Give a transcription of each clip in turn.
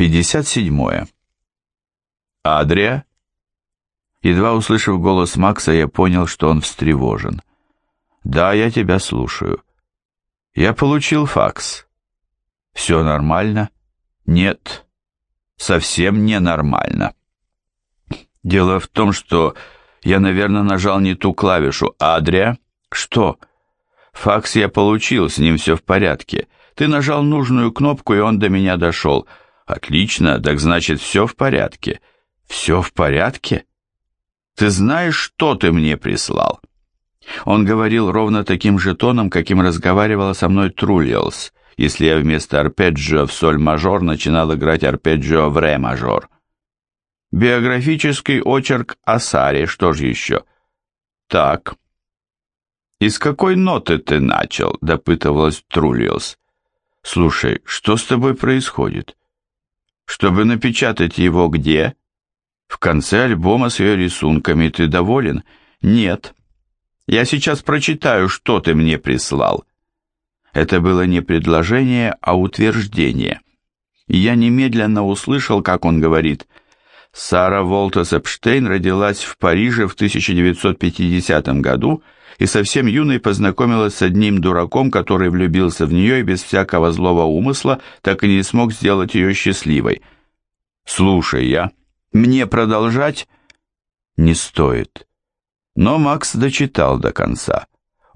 57. Адрия? Едва услышав голос Макса, я понял, что он встревожен. Да, я тебя слушаю. Я получил факс. Все нормально? Нет, совсем не нормально. Дело в том, что я, наверное, нажал не ту клавишу. Адрия? Что? Факс я получил, с ним все в порядке. Ты нажал нужную кнопку, и он до меня дошел. Отлично, так значит, все в порядке. Все в порядке? Ты знаешь, что ты мне прислал? Он говорил ровно таким же тоном, каким разговаривала со мной Трульялс, если я вместо арпеджио в соль-мажор начинал играть арпеджио в ре-мажор. Биографический очерк о Саре, что же еще? Так. «Из какой ноты ты начал?» — допытывалась Трульялс. «Слушай, что с тобой происходит? Чтобы напечатать его где?» В конце альбома с ее рисунками ты доволен? Нет. Я сейчас прочитаю, что ты мне прислал. Это было не предложение, а утверждение. И я немедленно услышал, как он говорит, Сара Волтес Эпштейн родилась в Париже в 1950 году и совсем юной познакомилась с одним дураком, который влюбился в нее и без всякого злого умысла так и не смог сделать ее счастливой. Слушай, я... Мне продолжать? Не стоит. Но Макс дочитал до конца.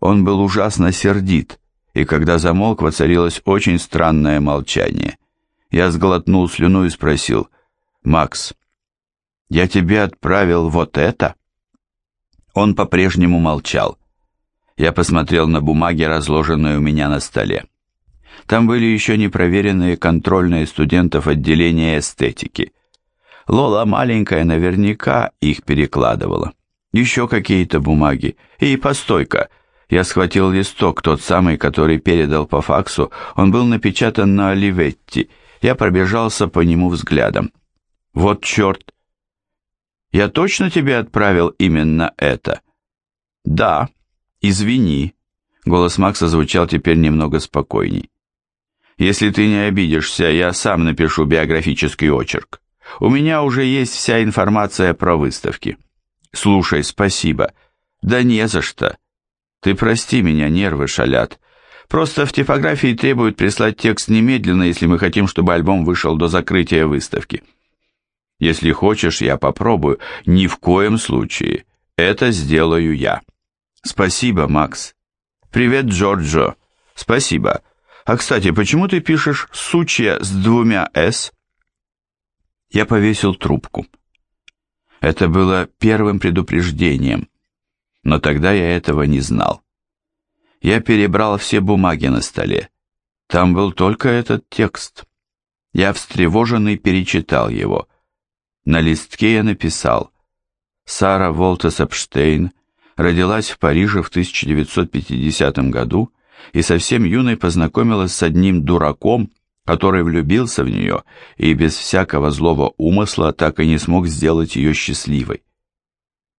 Он был ужасно сердит, и когда замолк, воцарилось очень странное молчание. Я сглотнул слюну и спросил, «Макс, я тебе отправил вот это?» Он по-прежнему молчал. Я посмотрел на бумаги, разложенные у меня на столе. Там были еще непроверенные контрольные студентов отделения эстетики – Лола маленькая наверняка их перекладывала. Еще какие-то бумаги. И постойка. Я схватил листок, тот самый, который передал по факсу. Он был напечатан на Оливетти. Я пробежался по нему взглядом. Вот черт. Я точно тебе отправил именно это? Да. Извини. Голос Макса звучал теперь немного спокойней. Если ты не обидишься, я сам напишу биографический очерк. У меня уже есть вся информация про выставки. Слушай, спасибо. Да не за что. Ты прости меня, нервы шалят. Просто в типографии требуют прислать текст немедленно, если мы хотим, чтобы альбом вышел до закрытия выставки. Если хочешь, я попробую. Ни в коем случае. Это сделаю я. Спасибо, Макс. Привет, Джорджо. Спасибо. А, кстати, почему ты пишешь «сучья» с двумя «с»? Я повесил трубку. Это было первым предупреждением, но тогда я этого не знал. Я перебрал все бумаги на столе. Там был только этот текст. Я встревоженный перечитал его. На листке я написал «Сара Волтес Эпштейн родилась в Париже в 1950 году и совсем юной познакомилась с одним дураком, который влюбился в нее и без всякого злого умысла так и не смог сделать ее счастливой.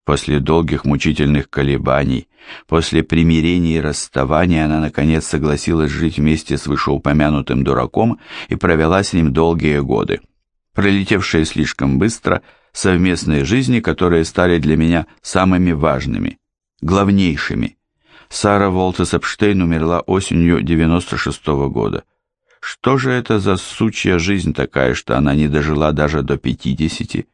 После долгих мучительных колебаний, после примирения и расставания она наконец согласилась жить вместе с вышеупомянутым дураком и провела с ним долгие годы, пролетевшие слишком быстро, совместные жизни, которые стали для меня самыми важными, главнейшими. Сара Волтес Эпштейн умерла осенью 96 -го года. Что же это за сучья жизнь такая, что она не дожила даже до пятидесяти?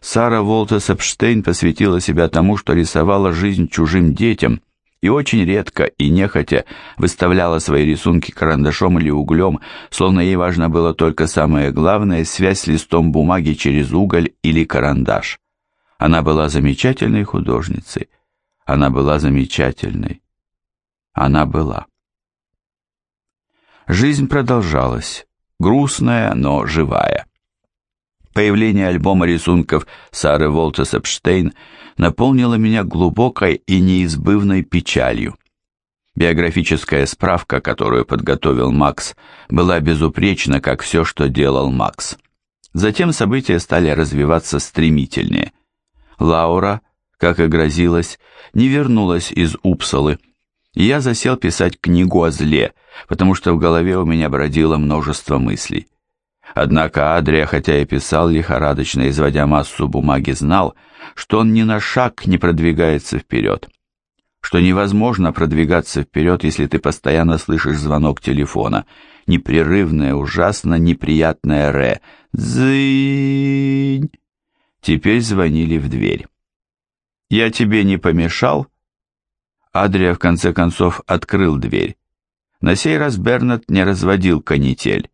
Сара Волтес Эпштейн посвятила себя тому, что рисовала жизнь чужим детям, и очень редко и нехотя выставляла свои рисунки карандашом или углем, словно ей важно было только самое главное – связь с листом бумаги через уголь или карандаш. Она была замечательной художницей. Она была замечательной. Она была. Жизнь продолжалась, грустная, но живая. Появление альбома рисунков Сары Волтес Эпштейн наполнило меня глубокой и неизбывной печалью. Биографическая справка, которую подготовил Макс, была безупречна, как все, что делал Макс. Затем события стали развиваться стремительнее. Лаура, как и грозилось, не вернулась из Упсалы, я засел писать книгу о зле, потому что в голове у меня бродило множество мыслей. Однако Адрия, хотя и писал лихорадочно, изводя массу бумаги, знал, что он ни на шаг не продвигается вперед, что невозможно продвигаться вперед, если ты постоянно слышишь звонок телефона, непрерывное, ужасно неприятное «ре». «Зынь!» Теперь звонили в дверь. «Я тебе не помешал?» Адрия в конце концов открыл дверь. На сей раз Бернард не разводил канитель.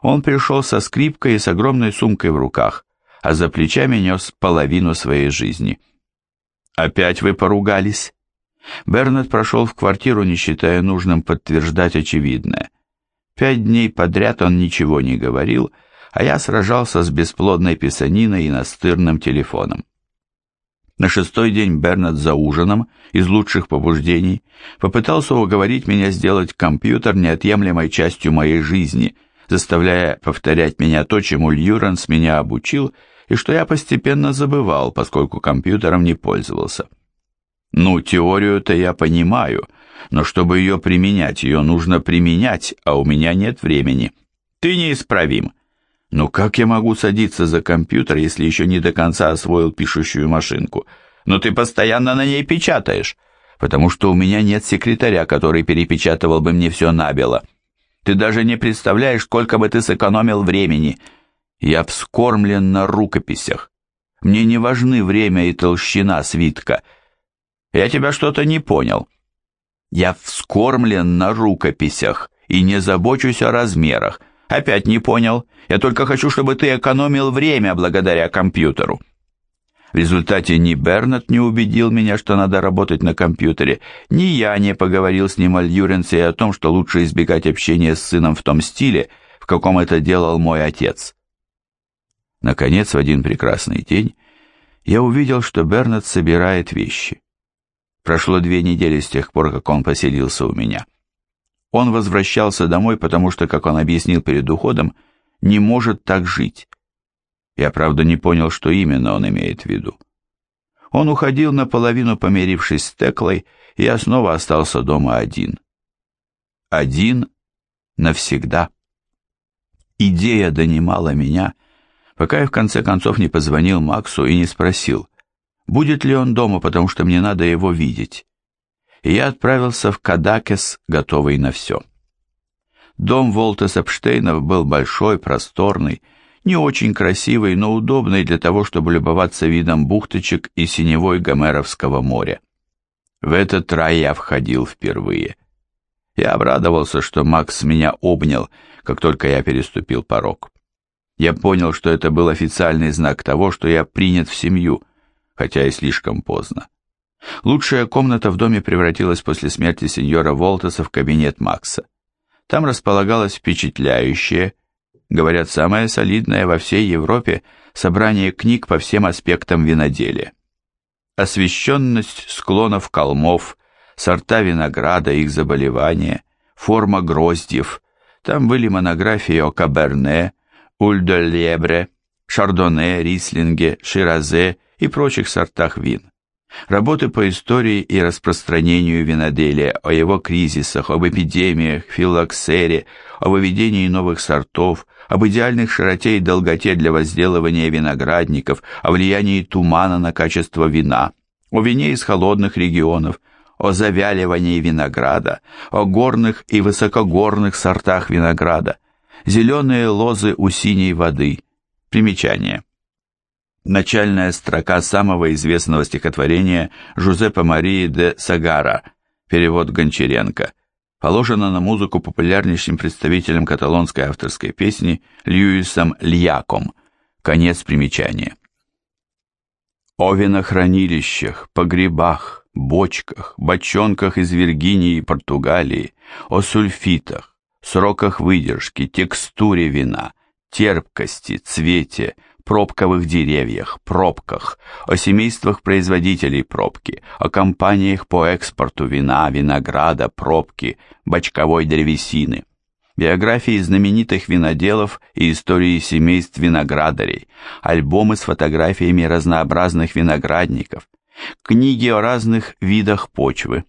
Он пришел со скрипкой и с огромной сумкой в руках, а за плечами нес половину своей жизни. «Опять вы поругались?» Бернард прошел в квартиру, не считая нужным подтверждать очевидное. Пять дней подряд он ничего не говорил, а я сражался с бесплодной писаниной и настырным телефоном. На шестой день Бернард за ужином, из лучших побуждений, попытался уговорить меня сделать компьютер неотъемлемой частью моей жизни, заставляя повторять меня то, чему Льюранс меня обучил, и что я постепенно забывал, поскольку компьютером не пользовался. Ну, теорию-то я понимаю, но чтобы ее применять, ее нужно применять, а у меня нет времени. Ты неисправим. Но как я могу садиться за компьютер, если еще не до конца освоил пишущую машинку? Но ты постоянно на ней печатаешь, потому что у меня нет секретаря, который перепечатывал бы мне все набело. Ты даже не представляешь, сколько бы ты сэкономил времени. Я вскормлен на рукописях. Мне не важны время и толщина свитка. Я тебя что-то не понял. Я вскормлен на рукописях и не забочусь о размерах. Опять не понял. Я только хочу, чтобы ты экономил время благодаря компьютеру. В результате ни Бернат не убедил меня, что надо работать на компьютере, ни я не поговорил с ним о Льюренсе и о том, что лучше избегать общения с сыном в том стиле, в каком это делал мой отец. Наконец, в один прекрасный день, я увидел, что Бернат собирает вещи. Прошло две недели с тех пор, как он поселился у меня. Он возвращался домой, потому что, как он объяснил перед уходом, не может так жить. Я, правда, не понял, что именно он имеет в виду. Он уходил наполовину, помирившись с Теклой, и я снова остался дома один. Один навсегда. Идея донимала меня, пока я в конце концов не позвонил Максу и не спросил, будет ли он дома, потому что мне надо его видеть и я отправился в Кадакес, готовый на все. Дом Волтес Эпштейнов был большой, просторный, не очень красивый, но удобный для того, чтобы любоваться видом бухточек и синевой Гомеровского моря. В этот рай я входил впервые. Я обрадовался, что Макс меня обнял, как только я переступил порог. Я понял, что это был официальный знак того, что я принят в семью, хотя и слишком поздно. Лучшая комната в доме превратилась после смерти сеньора Волтеса в кабинет Макса. Там располагалось впечатляющее, говорят, самое солидное во всей Европе собрание книг по всем аспектам виноделия. Освещенность склонов холмов, сорта винограда, их заболевания, форма гроздьев. Там были монографии о Каберне, Ульдолебре, Шардоне, Рислинге, Ширазе и прочих сортах вин. Работы по истории и распространению виноделия, о его кризисах, об эпидемиях, филоксере, о выведении новых сортов, об идеальных широте и долготе для возделывания виноградников, о влиянии тумана на качество вина, о вине из холодных регионов, о завяливании винограда, о горных и высокогорных сортах винограда, зеленые лозы у синей воды. Примечание. Начальная строка самого известного стихотворения Жузеппе Марии де Сагара, перевод Гончаренко, положена на музыку популярнейшим представителем каталонской авторской песни Льюисом Льяком. Конец примечания. О винохранилищах, погребах, бочках, бочонках из Виргинии и Португалии, о сульфитах, сроках выдержки, текстуре вина, терпкости, цвете, пробковых деревьях, пробках, о семействах производителей пробки, о компаниях по экспорту вина, винограда, пробки, бочковой древесины, биографии знаменитых виноделов и истории семейств виноградарей, альбомы с фотографиями разнообразных виноградников, книги о разных видах почвы,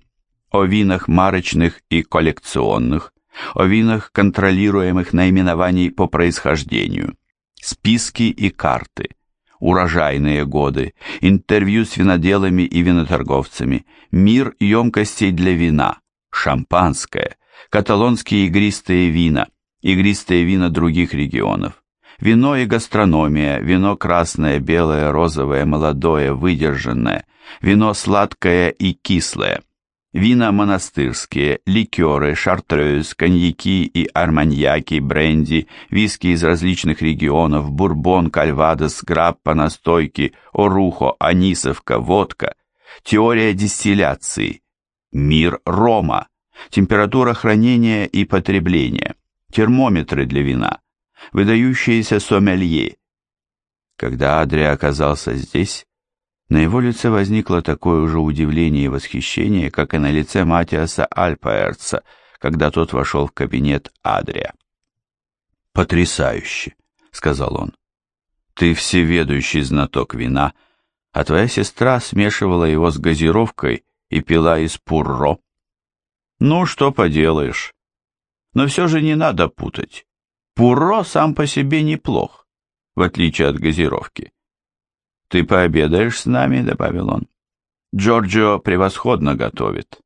о винах марочных и коллекционных, о винах контролируемых наименований по происхождению, списки и карты, урожайные годы, интервью с виноделами и виноторговцами, мир емкостей для вина, шампанское, каталонские игристые вина, игристые вина других регионов, вино и гастрономия, вино красное, белое, розовое, молодое, выдержанное, вино сладкое и кислое, вина монастырские, ликеры, шартрез, коньяки и арманьяки, бренди, виски из различных регионов, бурбон, кальвадос, граппа, настойки, орухо, анисовка, водка, теория дистилляции, мир рома, температура хранения и потребления, термометры для вина, выдающиеся сомелье. Когда Адрия оказался здесь, на его лице возникло такое же удивление и восхищение, как и на лице Матиаса Альпаэрца, когда тот вошел в кабинет Адрия. «Потрясающе!» — сказал он. «Ты всеведущий знаток вина, а твоя сестра смешивала его с газировкой и пила из пурро. Ну, что поделаешь. Но все же не надо путать. Пурро сам по себе неплох, в отличие от газировки. «Ты пообедаешь с нами», — добавил он. «Джорджио превосходно готовит».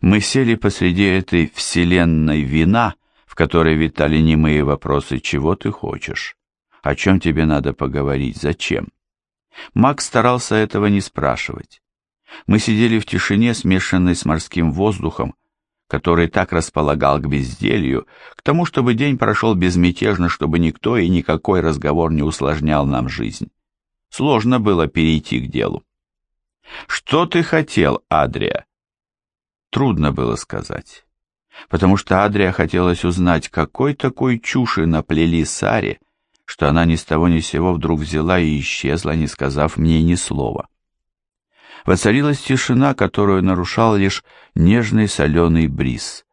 Мы сели посреди этой вселенной вина, в которой витали немые вопросы «Чего ты хочешь?» «О чем тебе надо поговорить? Зачем?» Макс старался этого не спрашивать. Мы сидели в тишине, смешанной с морским воздухом, который так располагал к безделью, к тому, чтобы день прошел безмятежно, чтобы никто и никакой разговор не усложнял нам жизнь. Сложно было перейти к делу. «Что ты хотел, Адрия?» Трудно было сказать, потому что Адрия хотелось узнать, какой такой чуши наплели Саре, что она ни с того ни с сего вдруг взяла и исчезла, не сказав мне ни слова. Воцарилась тишина, которую нарушал лишь нежный соленый бриз.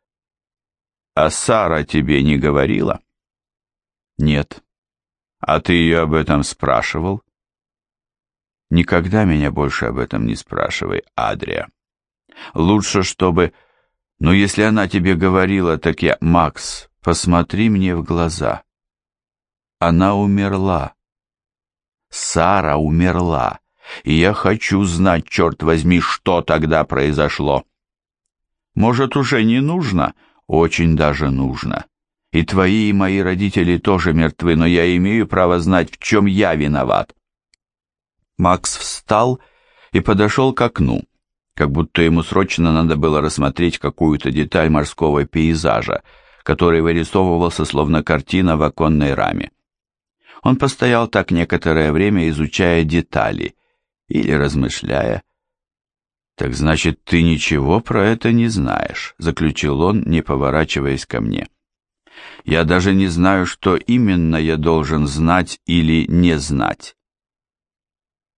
«А Сара тебе не говорила?» «Нет». «А ты ее об этом спрашивал?» «Никогда меня больше об этом не спрашивай, Адрия. Лучше, чтобы... Но если она тебе говорила, так я... Макс, посмотри мне в глаза. Она умерла. Сара умерла и я хочу знать, черт возьми, что тогда произошло. Может, уже не нужно? Очень даже нужно. И твои, и мои родители тоже мертвы, но я имею право знать, в чем я виноват. Макс встал и подошел к окну, как будто ему срочно надо было рассмотреть какую-то деталь морского пейзажа, который вырисовывался словно картина в оконной раме. Он постоял так некоторое время, изучая детали, или размышляя. «Так значит, ты ничего про это не знаешь», — заключил он, не поворачиваясь ко мне. «Я даже не знаю, что именно я должен знать или не знать».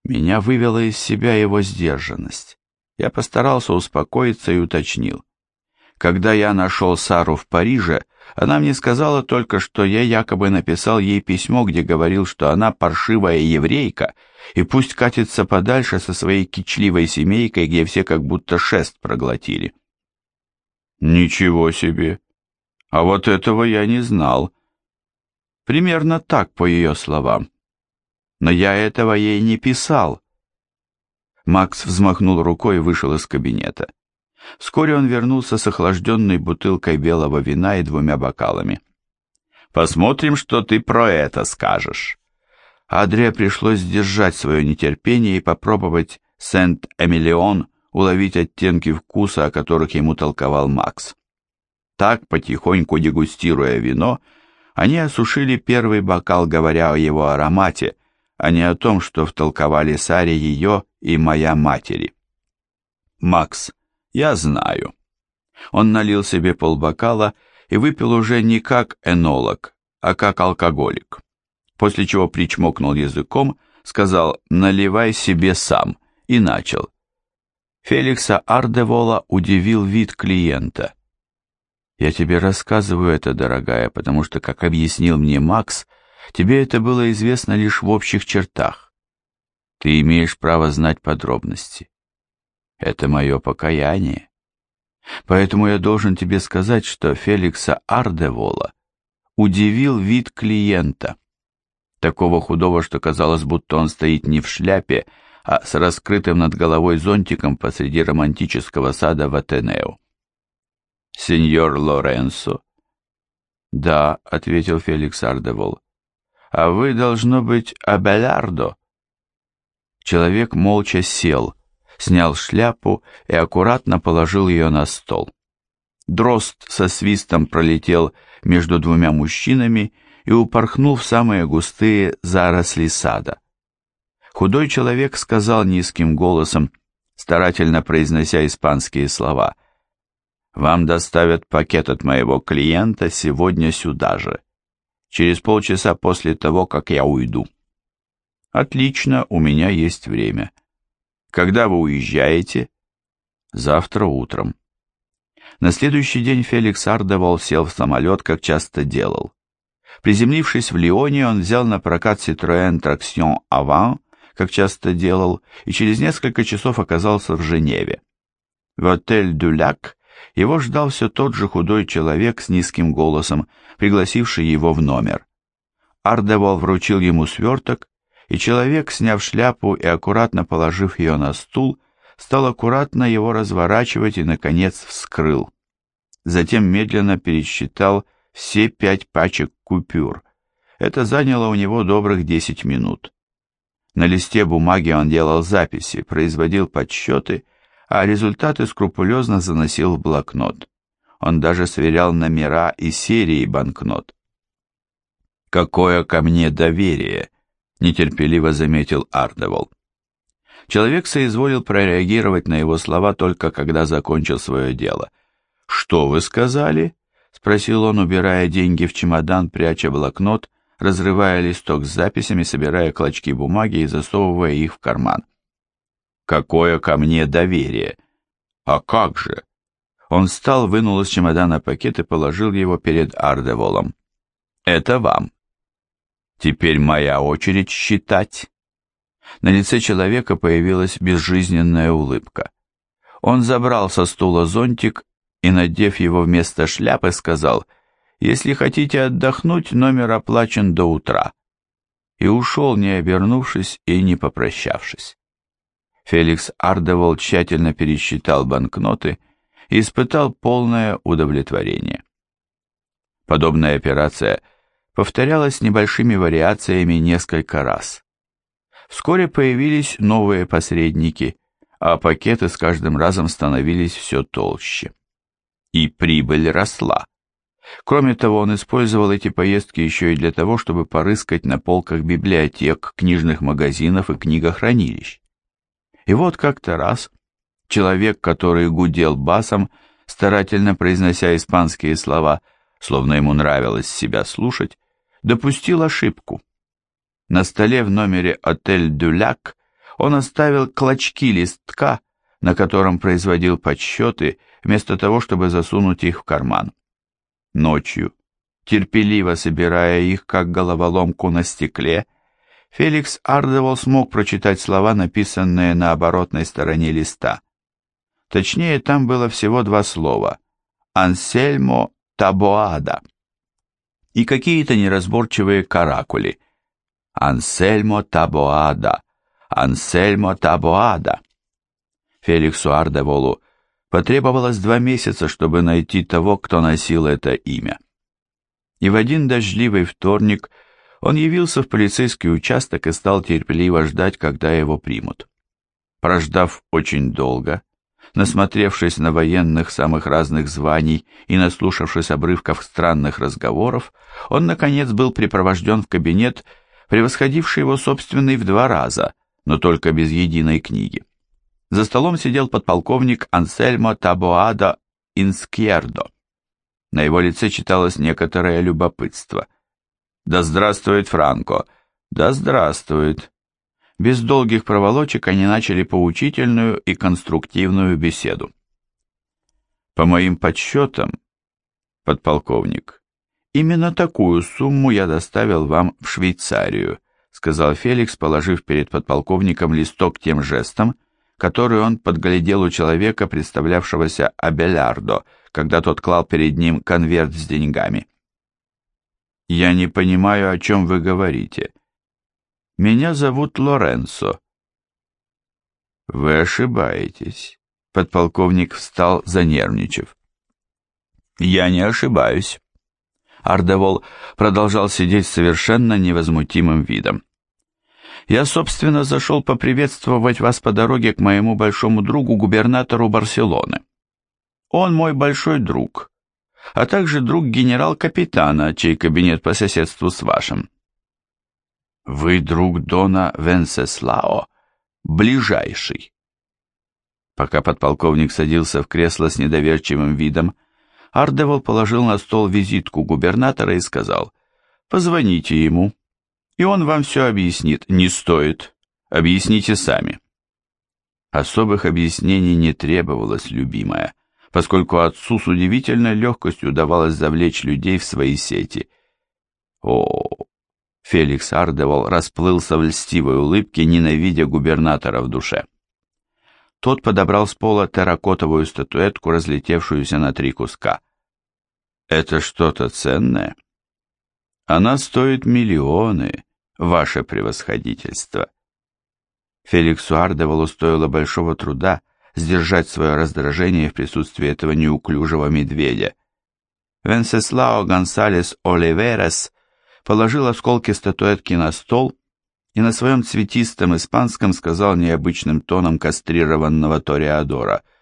Меня вывела из себя его сдержанность. Я постарался успокоиться и уточнил. Когда я нашел Сару в Париже, она мне сказала только, что я якобы написал ей письмо, где говорил, что она паршивая еврейка, и пусть катится подальше со своей кичливой семейкой, где все как будто шест проглотили. Ничего себе! А вот этого я не знал. Примерно так, по ее словам. Но я этого ей не писал. Макс взмахнул рукой и вышел из кабинета. Вскоре он вернулся с охлажденной бутылкой белого вина и двумя бокалами. «Посмотрим, что ты про это скажешь». Адрия пришлось сдержать свое нетерпение и попробовать Сент-Эмилион уловить оттенки вкуса, о которых ему толковал Макс. Так, потихоньку дегустируя вино, они осушили первый бокал, говоря о его аромате, а не о том, что втолковали Саре ее и моя матери. Макс я знаю. Он налил себе полбокала и выпил уже не как энолог, а как алкоголик. После чего причмокнул языком, сказал «наливай себе сам» и начал. Феликса Ардевола удивил вид клиента. «Я тебе рассказываю это, дорогая, потому что, как объяснил мне Макс, тебе это было известно лишь в общих чертах. Ты имеешь право знать подробности. Это мое покаяние. Поэтому я должен тебе сказать, что Феликса Ардевола удивил вид клиента. Такого худого, что казалось, будто он стоит не в шляпе, а с раскрытым над головой зонтиком посреди романтического сада в Атенео. «Сеньор Лоренсо?» «Да», — ответил Феликс Ардевол. «А вы, должно быть, Абелярдо?» Человек молча сел, снял шляпу и аккуратно положил ее на стол. Дрозд со свистом пролетел между двумя мужчинами и упорхнул в самые густые заросли сада. Худой человек сказал низким голосом, старательно произнося испанские слова, «Вам доставят пакет от моего клиента сегодня сюда же, через полчаса после того, как я уйду». «Отлично, у меня есть время». «Когда вы уезжаете?» «Завтра утром». На следующий день Феликс Ардевол сел в самолет, как часто делал. Приземлившись в Лионе, он взял на прокат Citroën Traction Avant, как часто делал, и через несколько часов оказался в Женеве. В отель «Дюляк» его ждал все тот же худой человек с низким голосом, пригласивший его в номер. Ардевол вручил ему сверток, и человек, сняв шляпу и аккуратно положив ее на стул, стал аккуратно его разворачивать и, наконец, вскрыл. Затем медленно пересчитал все пять пачек купюр. Это заняло у него добрых десять минут. На листе бумаги он делал записи, производил подсчеты, а результаты скрупулезно заносил в блокнот. Он даже сверял номера и серии банкнот. «Какое ко мне доверие!» — нетерпеливо заметил Ардевол. Человек соизволил прореагировать на его слова только когда закончил свое дело. «Что вы сказали?» — спросил он, убирая деньги в чемодан, пряча блокнот, разрывая листок с записями, собирая клочки бумаги и засовывая их в карман. «Какое ко мне доверие!» «А как же?» Он встал, вынул из чемодана пакет и положил его перед Ардеволом. «Это вам». «Теперь моя очередь считать». На лице человека появилась безжизненная улыбка. Он забрал со стула зонтик и, надев его вместо шляпы, сказал, «Если хотите отдохнуть, номер оплачен до утра». И ушел, не обернувшись и не попрощавшись. Феликс Ардевол тщательно пересчитал банкноты испытал полное удовлетворение. Подобная операция повторялась небольшими вариациями несколько раз. Вскоре появились новые посредники, а пакеты с каждым разом становились все толще. И прибыль росла. Кроме того, он использовал эти поездки еще и для того, чтобы порыскать на полках библиотек, книжных магазинов и книгохранилищ. И вот как-то раз человек, который гудел басом, старательно произнося испанские слова, словно ему нравилось себя слушать, допустил ошибку. На столе в номере «Отель Дюляк» он оставил клочки листка, на котором производил подсчеты, вместо того, чтобы засунуть их в карман. Ночью, терпеливо собирая их, как головоломку на стекле, Феликс Ардевол смог прочитать слова, написанные на оборотной стороне листа. Точнее, там было всего два слова «Ансельмо Табоада» и какие-то неразборчивые каракули – Ансельмо Табоада, Ансельмо Табоада. Феликсу Ардеволу потребовалось два месяца, чтобы найти того, кто носил это имя. И в один дождливый вторник он явился в полицейский участок и стал терпеливо ждать, когда его примут. Прождав очень долго, насмотревшись на военных самых разных званий и наслушавшись обрывков странных разговоров, он, наконец, был припровожден в кабинет превосходивший его собственный в два раза, но только без единой книги. За столом сидел подполковник Ансельмо Табоада Инскьердо. На его лице читалось некоторое любопытство. «Да здравствует Франко!» «Да здравствует!» Без долгих проволочек они начали поучительную и конструктивную беседу. «По моим подсчетам, подполковник, «Именно такую сумму я доставил вам в Швейцарию», сказал Феликс, положив перед подполковником листок тем жестом, которую он подглядел у человека, представлявшегося Абелярдо, когда тот клал перед ним конверт с деньгами. «Я не понимаю, о чем вы говорите. Меня зовут Лоренцо». «Вы ошибаетесь», — подполковник встал, занервничав. «Я не ошибаюсь». Ардевол продолжал сидеть с совершенно невозмутимым видом. «Я, собственно, зашел поприветствовать вас по дороге к моему большому другу, губернатору Барселоны. Он мой большой друг, а также друг генерал-капитана, чей кабинет по соседству с вашим». «Вы друг Дона Венсеслао, ближайший». Пока подполковник садился в кресло с недоверчивым видом, Ардевол положил на стол визитку губернатора и сказал, «Позвоните ему, и он вам все объяснит. Не стоит. Объясните сами». Особых объяснений не требовалось, любимая, поскольку отцу с удивительной легкостью удавалось завлечь людей в свои сети. О, Феликс Ардевол расплылся в льстивой улыбке, ненавидя губернатора в душе. Тот подобрал с пола терракотовую статуэтку, разлетевшуюся на три куска. «Это что-то ценное?» «Она стоит миллионы, ваше превосходительство». Феликсу Ардеволу стоило большого труда сдержать свое раздражение в присутствии этого неуклюжего медведя. Венсеслао Гонсалес Оливерес положил осколки статуэтки на стол и на своем цветистом испанском сказал необычным тоном кастрированного Тореадора —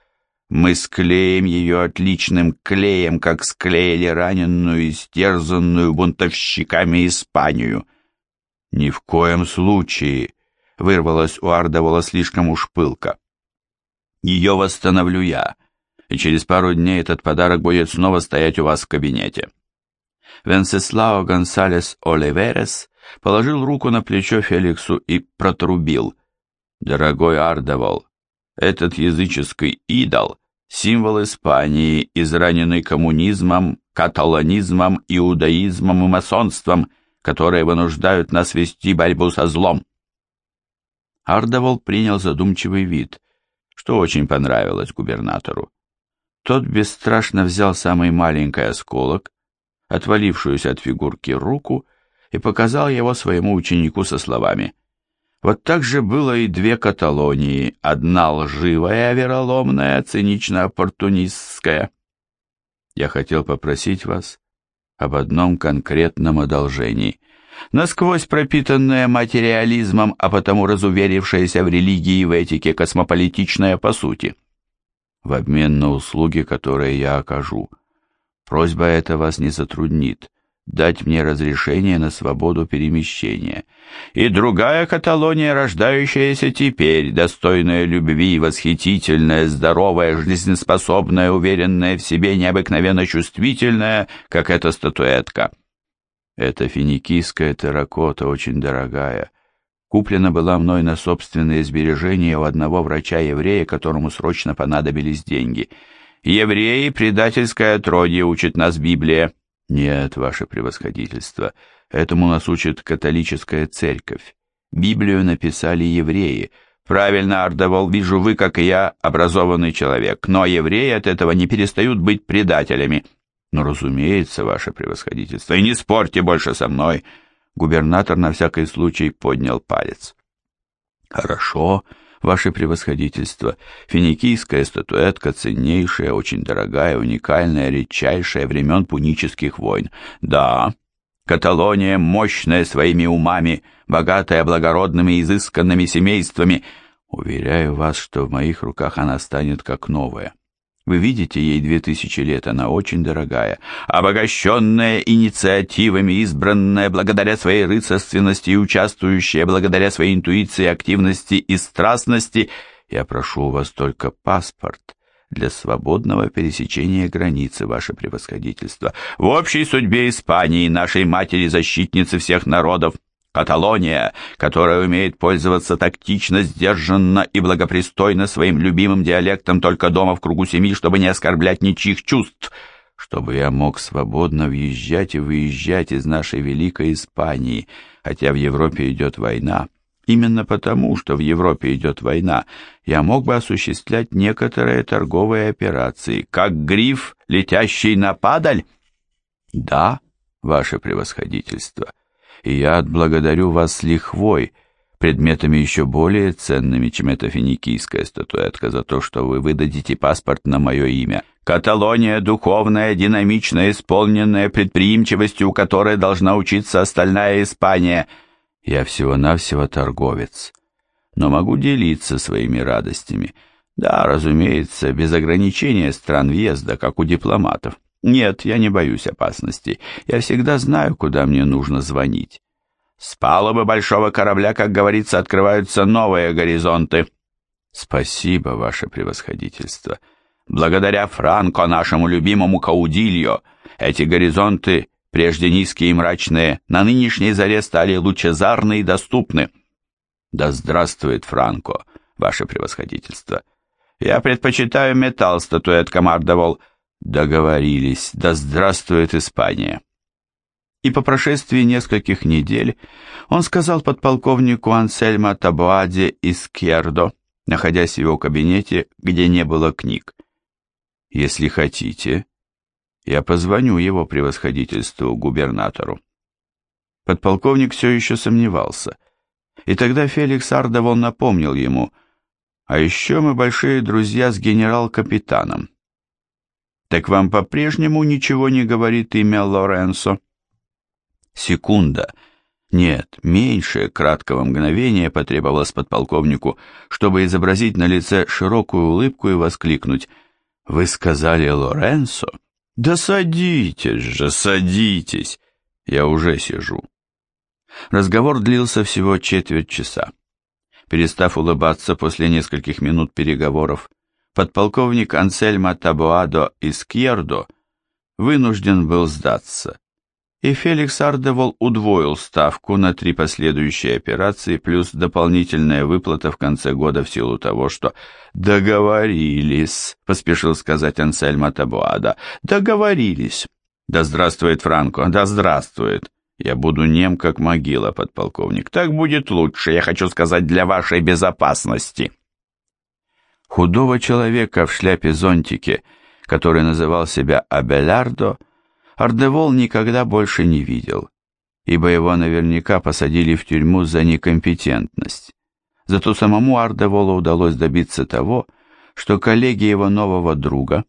мы склеим ее отличным клеем, как склеили раненую и стерзанную бунтовщиками Испанию. Ни в коем случае, вырвалась у Ардовола слишком уж пылко. Ее восстановлю я, и через пару дней этот подарок будет снова стоять у вас в кабинете. Венсеслао Гонсалес Оливерес положил руку на плечо Феликсу и протрубил. «Дорогой Ардовол, этот языческий идол символ Испании, израненный коммунизмом, каталонизмом, иудаизмом и масонством, которые вынуждают нас вести борьбу со злом. Ардевол принял задумчивый вид, что очень понравилось губернатору. Тот бесстрашно взял самый маленький осколок, отвалившуюся от фигурки руку, и показал его своему ученику со словами вот так же было и две Каталонии, одна лживая, вероломная, цинично-оппортунистская. Я хотел попросить вас об одном конкретном одолжении, насквозь пропитанное материализмом, а потому разуверившееся в религии и в этике космополитичное по сути. В обмен на услуги, которые я окажу. Просьба эта вас не затруднит дать мне разрешение на свободу перемещения. И другая Каталония, рождающаяся теперь, достойная любви, восхитительная, здоровая, жизнеспособная, уверенная в себе, необыкновенно чувствительная, как эта статуэтка. Эта финикийская терракота очень дорогая. Куплена была мной на собственные сбережения у одного врача-еврея, которому срочно понадобились деньги. «Евреи — предательское отродье», — учит нас Библия. Нет, ваше превосходительство, этому нас учит католическая церковь. Библию написали евреи. Правильно, Ардавол, вижу, вы, как и я, образованный человек, но евреи от этого не перестают быть предателями. Ну, разумеется, ваше превосходительство, и не спорьте больше со мной. Губернатор на всякий случай поднял палец. Хорошо, ваше превосходительство, финикийская статуэтка ценнейшая, очень дорогая, уникальная, редчайшая времен пунических войн. Да, Каталония, мощная своими умами, богатая благородными изысканными семействами. Уверяю вас, что в моих руках она станет как новая. Вы видите, ей две тысячи лет, она очень дорогая, обогащенная инициативами, избранная благодаря своей рыцарственности и участвующая благодаря своей интуиции, активности и страстности. Я прошу у вас только паспорт для свободного пересечения границы, ваше превосходительство, в общей судьбе Испании, нашей матери-защитницы всех народов. Каталония, которая умеет пользоваться тактично, сдержанно и благопристойно своим любимым диалектом только дома в кругу семьи, чтобы не оскорблять ничьих чувств, чтобы я мог свободно въезжать и выезжать из нашей великой Испании, хотя в Европе идет война, Именно потому, что в Европе идет война, я мог бы осуществлять некоторые торговые операции, как гриф, летящий на падаль. Да, ваше превосходительство, и я отблагодарю вас лихвой, предметами еще более ценными, чем эта финикийская статуэтка, за то, что вы выдадите паспорт на мое имя. Каталония духовная, динамичная, исполненная предприимчивостью, у которой должна учиться остальная Испания — я всего-навсего торговец, но могу делиться своими радостями. Да, разумеется, без ограничения стран въезда, как у дипломатов. Нет, я не боюсь опасностей. Я всегда знаю, куда мне нужно звонить. С палубы большого корабля, как говорится, открываются новые горизонты. Спасибо, ваше превосходительство. Благодаря Франко, нашему любимому Каудильо, эти горизонты прежде низкие и мрачные, на нынешней заре стали лучезарны и доступны. Да здравствует Франко, ваше превосходительство. Я предпочитаю металл, статуэт командовал. Договорились, да здравствует Испания. И по прошествии нескольких недель он сказал подполковнику Ансельма Табуаде из Кьердо, находясь в его кабинете, где не было книг. «Если хотите, я позвоню его превосходительству губернатору. Подполковник все еще сомневался. И тогда Феликс Ардовол напомнил ему, а еще мы большие друзья с генерал-капитаном. Так вам по-прежнему ничего не говорит имя Лоренцо? Секунда. Нет, меньше краткого мгновения потребовалось подполковнику, чтобы изобразить на лице широкую улыбку и воскликнуть «Вы сказали Лоренцо?» «Да садитесь же, садитесь!» Я уже сижу. Разговор длился всего четверть часа. Перестав улыбаться после нескольких минут переговоров, подполковник Ансельма Табуадо из Кьердо вынужден был сдаться и Феликс Ардевол удвоил ставку на три последующие операции плюс дополнительная выплата в конце года в силу того, что «договорились», — поспешил сказать Ансельма Табуада, «договорились». «Да здравствует Франко, да здравствует!» «Я буду нем, как могила, подполковник. Так будет лучше, я хочу сказать, для вашей безопасности». Худого человека в шляпе-зонтике, который называл себя Абелярдо, — Ардевол никогда больше не видел, ибо его наверняка посадили в тюрьму за некомпетентность. Зато самому Ардеволу удалось добиться того, что коллеги его нового друга,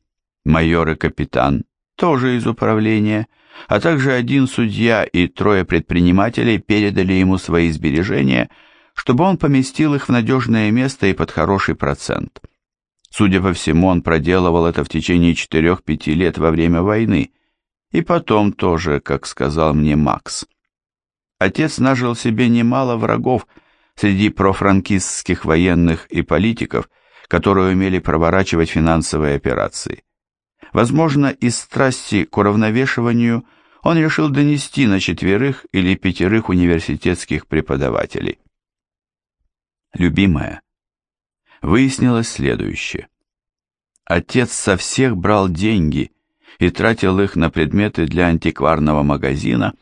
майор и капитан, тоже из управления, а также один судья и трое предпринимателей передали ему свои сбережения, чтобы он поместил их в надежное место и под хороший процент. Судя по всему, он проделывал это в течение 4-5 лет во время войны – и потом тоже, как сказал мне Макс. Отец нажил себе немало врагов среди профранкистских военных и политиков, которые умели проворачивать финансовые операции. Возможно, из страсти к уравновешиванию он решил донести на четверых или пятерых университетских преподавателей. Любимая, выяснилось следующее. Отец со всех брал деньги и тратил их на предметы для антикварного магазина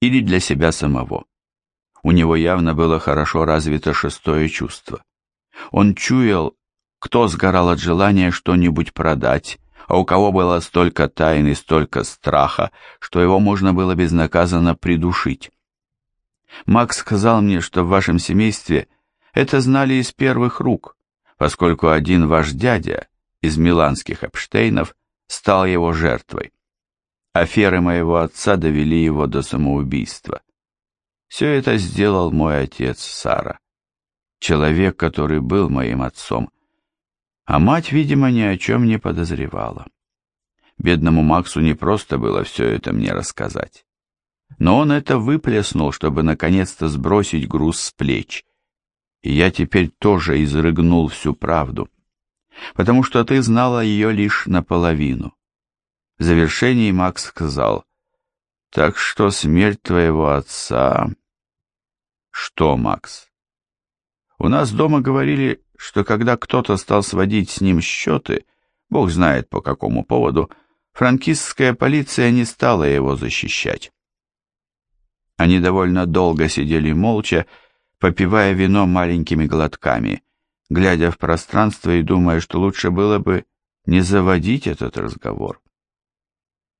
или для себя самого. У него явно было хорошо развито шестое чувство. Он чуял, кто сгорал от желания что-нибудь продать, а у кого было столько тайн и столько страха, что его можно было безнаказанно придушить. Макс сказал мне, что в вашем семействе это знали из первых рук, поскольку один ваш дядя из миланских Эпштейнов стал его жертвой. Аферы моего отца довели его до самоубийства. Все это сделал мой отец Сара, человек, который был моим отцом, а мать, видимо, ни о чем не подозревала. Бедному Максу не просто было все это мне рассказать. Но он это выплеснул, чтобы наконец-то сбросить груз с плеч. И я теперь тоже изрыгнул всю правду потому что ты знала ее лишь наполовину. В завершении Макс сказал, «Так что смерть твоего отца...» «Что, Макс?» «У нас дома говорили, что когда кто-то стал сводить с ним счеты, бог знает по какому поводу, франкистская полиция не стала его защищать». Они довольно долго сидели молча, попивая вино маленькими глотками, глядя в пространство и думая, что лучше было бы не заводить этот разговор.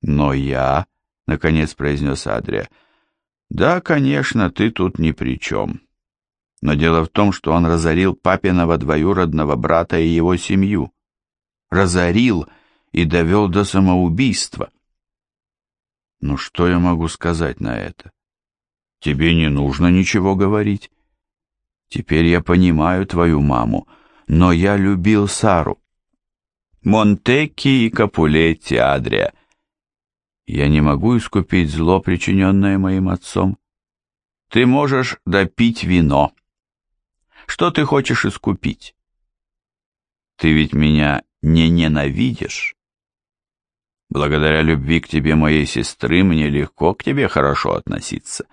«Но я...» — наконец произнес Адрия. «Да, конечно, ты тут ни при чем. Но дело в том, что он разорил папиного двоюродного брата и его семью. Разорил и довел до самоубийства. Ну что я могу сказать на это? Тебе не нужно ничего говорить. Теперь я понимаю твою маму, но я любил Сару. Монтекки и Капулетти, Адрия. Я не могу искупить зло, причиненное моим отцом. Ты можешь допить вино. Что ты хочешь искупить? Ты ведь меня не ненавидишь? Благодаря любви к тебе моей сестры мне легко к тебе хорошо относиться.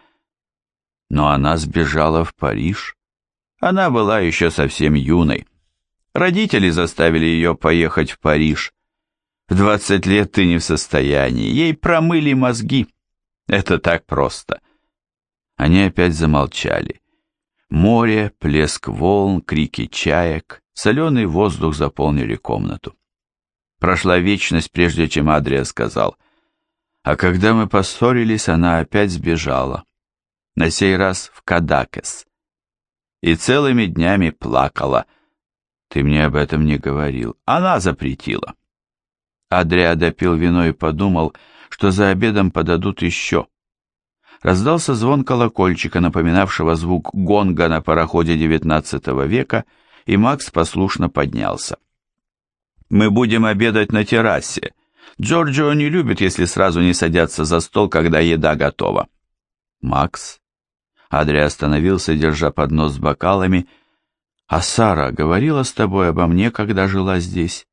Но она сбежала в Париж. Она была еще совсем юной. Родители заставили ее поехать в Париж. В двадцать лет ты не в состоянии. Ей промыли мозги. Это так просто. Они опять замолчали. Море, плеск волн, крики чаек, соленый воздух заполнили комнату. Прошла вечность, прежде чем Адрия сказал. А когда мы поссорились, она опять сбежала. На сей раз в Кадакес. И целыми днями плакала. Ты мне об этом не говорил. Она запретила. Адрия допил вино и подумал, что за обедом подадут еще. Раздался звон колокольчика, напоминавшего звук гонга на пароходе XIX века, и Макс послушно поднялся. Мы будем обедать на террасе. Джорджио не любит, если сразу не садятся за стол, когда еда готова. Макс? Адри остановился, держа поднос с бокалами. А Сара говорила с тобой обо мне, когда жила здесь?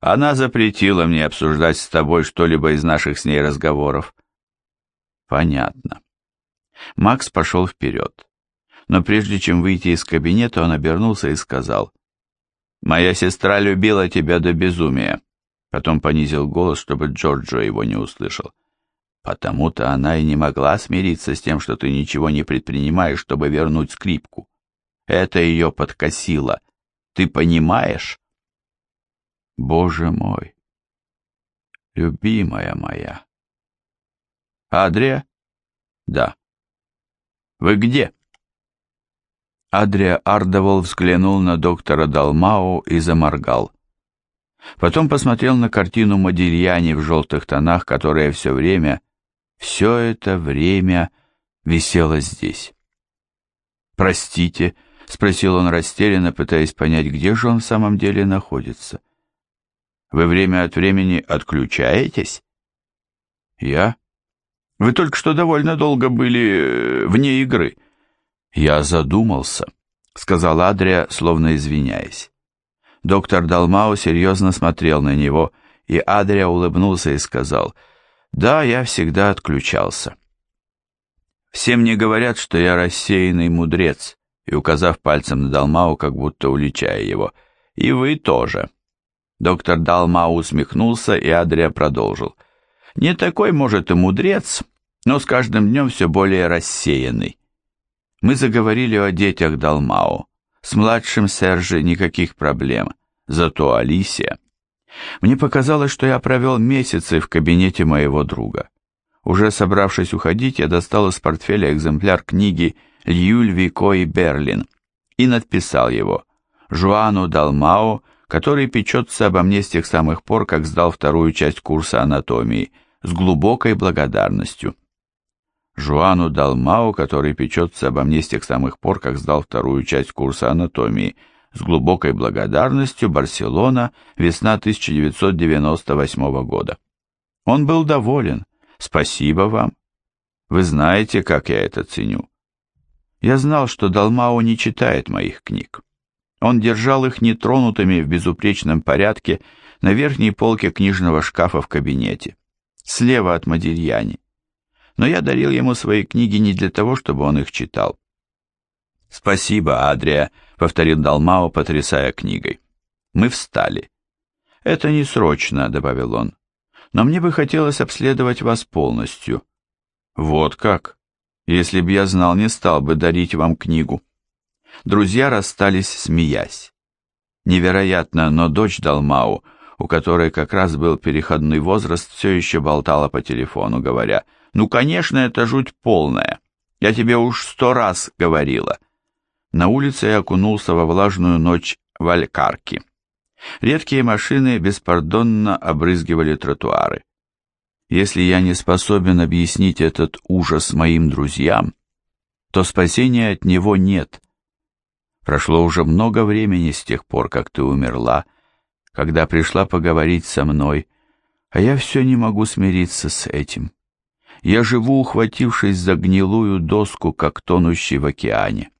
Она запретила мне обсуждать с тобой что-либо из наших с ней разговоров. Понятно. Макс пошел вперед. Но прежде чем выйти из кабинета, он обернулся и сказал, Моя сестра любила тебя до безумия. Потом понизил голос, чтобы Джорджо его не услышал. Потому-то она и не могла смириться с тем, что ты ничего не предпринимаешь, чтобы вернуть скрипку. Это ее подкосило. Ты понимаешь? Боже мой! Любимая моя! Адрия? Да. Вы где? Адрия Ардовол взглянул на доктора Далмау и заморгал. Потом посмотрел на картину Модильяни в желтых тонах, которая все время, все это время висела здесь. «Простите», — спросил он растерянно, пытаясь понять, где же он в самом деле находится. «Вы время от времени отключаетесь?» «Я? Вы только что довольно долго были э, вне игры». «Я задумался», — сказал Адрия, словно извиняясь. Доктор Далмау серьезно смотрел на него, и Адрия улыбнулся и сказал, «Да, я всегда отключался». «Все мне говорят, что я рассеянный мудрец», и, указав пальцем на Далмау, как будто уличая его, «И вы тоже». Доктор Далмау усмехнулся, и Адрия продолжил. «Не такой, может, и мудрец, но с каждым днем все более рассеянный. Мы заговорили о детях Далмао. С младшим Серже никаких проблем, зато Алисия. Мне показалось, что я провел месяцы в кабинете моего друга. Уже собравшись уходить, я достал из портфеля экземпляр книги «Льюль Вико Берлин» и надписал его «Жуану Далмао, который печется обо мне с тех самых пор, как сдал вторую часть курса анатомии, с глубокой благодарностью». Жуану Далмау, который печется обо мне с тех самых пор, как сдал вторую часть курса анатомии. С глубокой благодарностью Барселона, весна 1998 года. Он был доволен. Спасибо вам. Вы знаете, как я это ценю. Я знал, что Далмау не читает моих книг. Он держал их нетронутыми в безупречном порядке на верхней полке книжного шкафа в кабинете, слева от Модильяни но я дарил ему свои книги не для того, чтобы он их читал. «Спасибо, Адрия», — повторил Далмао, потрясая книгой. Мы встали. «Это не срочно», — добавил он, — «но мне бы хотелось обследовать вас полностью». «Вот как? Если б я знал, не стал бы дарить вам книгу». Друзья расстались, смеясь. Невероятно, но дочь Далмау, у которой как раз был переходный возраст, все еще болтала по телефону, говоря, «Ну, конечно, это жуть полная. Я тебе уж сто раз говорила». На улице я окунулся во влажную ночь в Алькарки. Редкие машины беспардонно обрызгивали тротуары. Если я не способен объяснить этот ужас моим друзьям, то спасения от него нет. Прошло уже много времени с тех пор, как ты умерла, когда пришла поговорить со мной, а я все не могу смириться с этим. Я живу, ухватившись за гнилую доску, как тонущий в океане.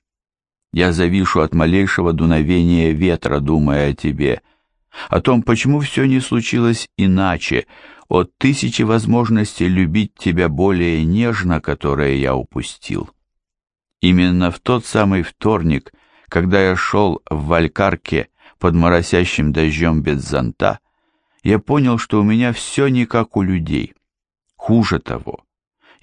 Я завишу от малейшего дуновения ветра, думая о тебе, о том, почему все не случилось иначе, от тысячи возможностей любить тебя более нежно, которые я упустил. Именно в тот самый вторник, когда я шел в Валькарке под моросящим дождем без зонта, я понял, что у меня все не как у людей. Хуже того,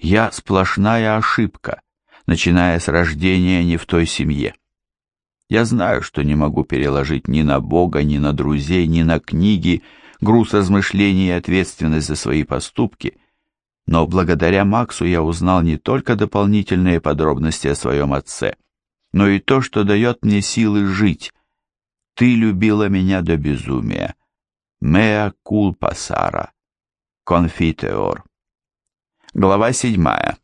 я сплошная ошибка, начиная с рождения не в той семье. Я знаю, что не могу переложить ни на Бога, ни на друзей, ни на книги груз размышлений и ответственность за свои поступки, но благодаря Максу я узнал не только дополнительные подробности о своем отце, но и то, что дает мне силы жить. Ты любила меня до безумия. Меа кулпа, Сара. Конфитеор. Глава седьмая.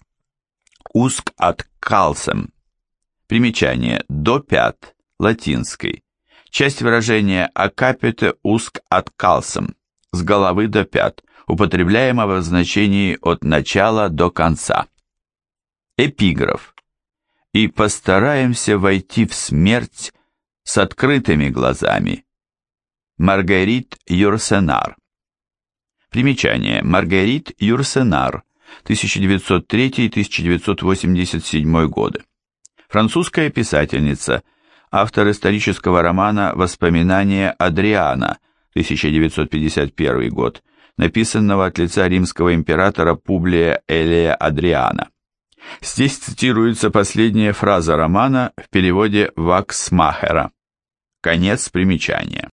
Уск от Калсем. Примечание. До пят. Латинской. Часть выражения «акапите уск от калсом» с головы до пят, употребляемого в значении от начала до конца. Эпиграф. «И постараемся войти в смерть с открытыми глазами». Маргарит Юрсенар. Примечание. Маргарит Юрсенар, 1903-1987 годы. Французская писательница – автор исторического романа «Воспоминания Адриана», 1951 год, написанного от лица римского императора Публия Элия Адриана. Здесь цитируется последняя фраза романа в переводе Ваксмахера. Конец примечания.